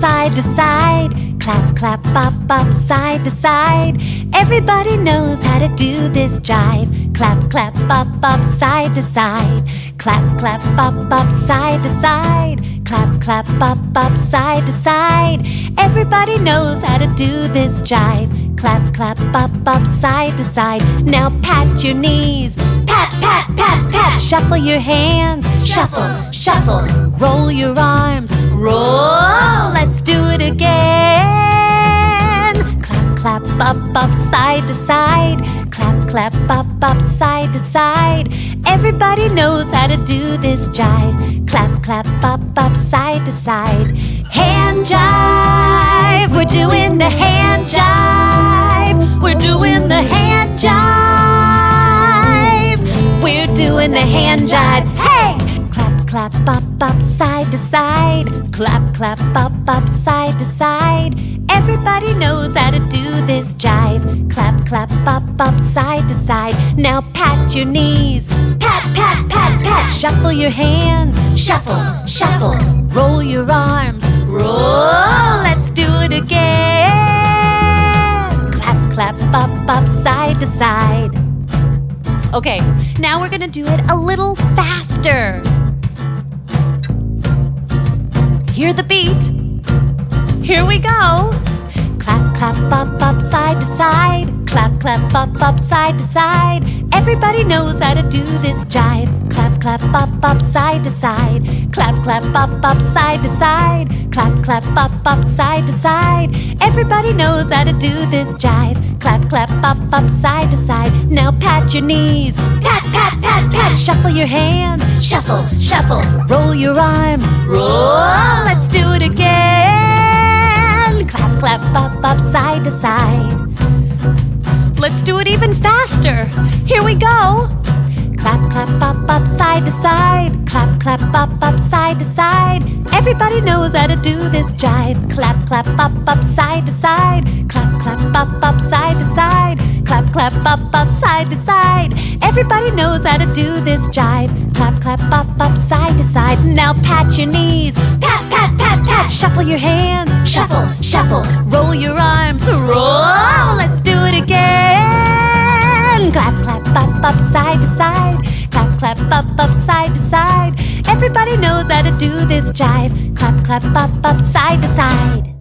side to side. Clap, clap, bop, bop, side to side. Everybody knows how to do this jive. Clap, clap, bop, bop, side to side. Clap, clap, bop, bop, side to side. Clap, clap, bop, bop, side to side. Everybody knows how to do this jive. Clap, clap, bop, bop, side to side. Now pat your knees. Pat, pat, pat, pat. Shuffle your hands. Shuffle, shuffle. Roll your arms. Roll. Let's do it again. Clap, clap, bop, bop, side to side. Clap, clap, bop, bop, side to side. Everybody knows how to do this jive. Clap, clap, bop, bop, side to side. Hand jive. We're doing the hand jive. Doing the hand jive. Hey! Clap, clap, bop, bop, side to side. Clap, clap, bop, bop, side to side. Everybody knows how to do this jive. Clap, clap, bop, bop, side to side. Now pat your knees. Pat, pat, pat, pat. Shuffle your hands. Shuffle, shuffle. Roll your arms. Roll. Let's do it again. Clap, clap, bop, bop, side to side. Okay, now we're gonna do it a little faster. Hear the beat. Here we go. Clap, clap, bop, bop, side to side. Clap, clap, bop, bop, side to side. Everybody knows how to do this jive. Clap, clap, bop, bop, side to side. Clap, clap, bop, bop, side to side. Clap, clap, bop, bop, side to side. Everybody knows how to do this jive. Clap, clap, bop, bop, side to side. Now pat your knees. Pat, pat, pat, pat. Shuffle your hands. Shuffle, shuffle. Roll your arms. Roll. Let's do it again. Clap, clap, bop, bop, side to side. Let's do it even faster. Here we go. Clap, clap, bop, bop, side to side. Clap, clap, bop, bop, side to side. Everybody knows how to do this jive. Clap, clap, bop, bop, side to side. Clap, clap, bop, bop, side to side. Clap, clap, bop, bop, side to side. Everybody knows how to do this jive. Clap, clap, bop, bop, side to side. Now pat your knees. Pat, pat, pat, pat. Shuffle your hands. Shuffle, shuffle. Roll bop, side to side. Clap, clap, bop, up, side to side. Everybody knows how to do this jive. Clap, clap, up, up, side to side.